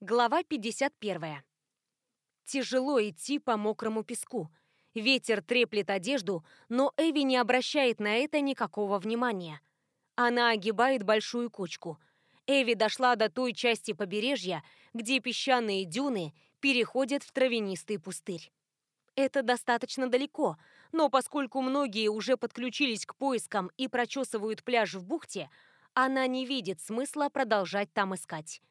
Глава 51. Тяжело идти по мокрому песку. Ветер треплет одежду, но Эви не обращает на это никакого внимания. Она огибает большую кочку. Эви дошла до той части побережья, где песчаные дюны переходят в травянистый пустырь. Это достаточно далеко, но поскольку многие уже подключились к поискам и прочесывают пляж в бухте, она не видит смысла продолжать там искать.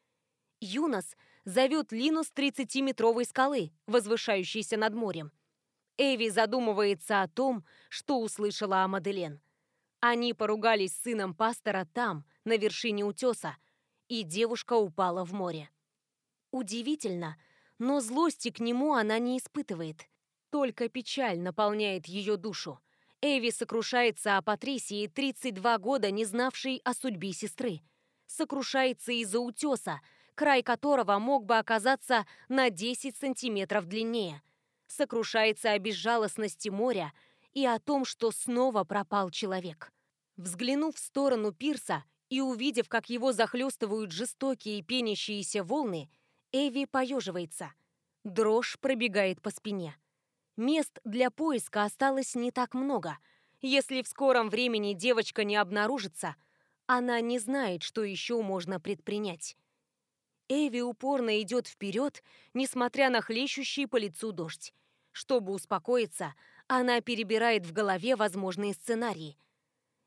Юнос зовет Лину с 30-метровой скалы, возвышающейся над морем. Эви задумывается о том, что услышала о Маделен. Они поругались с сыном пастора там, на вершине утеса, и девушка упала в море. Удивительно, но злости к нему она не испытывает. Только печаль наполняет ее душу. Эви сокрушается о Патрисии, 32 года не знавшей о судьбе сестры. Сокрушается из-за утеса, край которого мог бы оказаться на 10 сантиметров длиннее. Сокрушается о безжалостности моря и о том, что снова пропал человек. Взглянув в сторону пирса и увидев, как его захлестывают жестокие пенящиеся волны, Эви поеживается. Дрожь пробегает по спине. Мест для поиска осталось не так много. Если в скором времени девочка не обнаружится, она не знает, что еще можно предпринять. Эви упорно идет вперед, несмотря на хлещущий по лицу дождь. Чтобы успокоиться, она перебирает в голове возможные сценарии.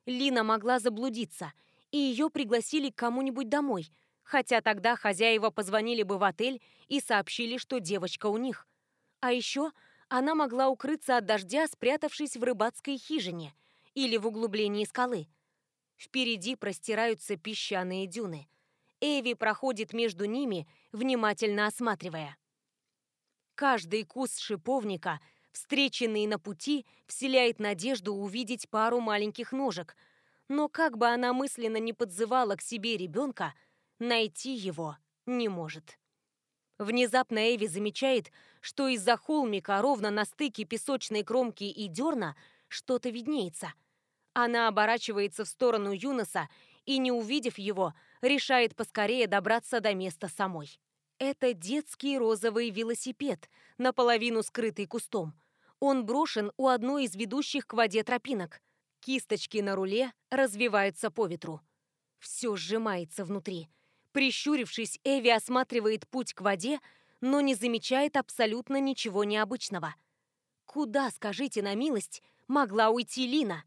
Лина могла заблудиться, и ее пригласили к кому-нибудь домой, хотя тогда хозяева позвонили бы в отель и сообщили, что девочка у них. А еще она могла укрыться от дождя, спрятавшись в рыбацкой хижине или в углублении скалы. Впереди простираются песчаные дюны – Эви проходит между ними, внимательно осматривая. Каждый куст шиповника, встреченный на пути, вселяет надежду увидеть пару маленьких ножек, но как бы она мысленно не подзывала к себе ребенка, найти его не может. Внезапно Эви замечает, что из-за холмика ровно на стыке песочной кромки и дерна что-то виднеется. Она оборачивается в сторону Юноса и, не увидев его, решает поскорее добраться до места самой. Это детский розовый велосипед, наполовину скрытый кустом. Он брошен у одной из ведущих к воде тропинок. Кисточки на руле развиваются по ветру. Все сжимается внутри. Прищурившись, Эви осматривает путь к воде, но не замечает абсолютно ничего необычного. Куда, скажите на милость, могла уйти Лина?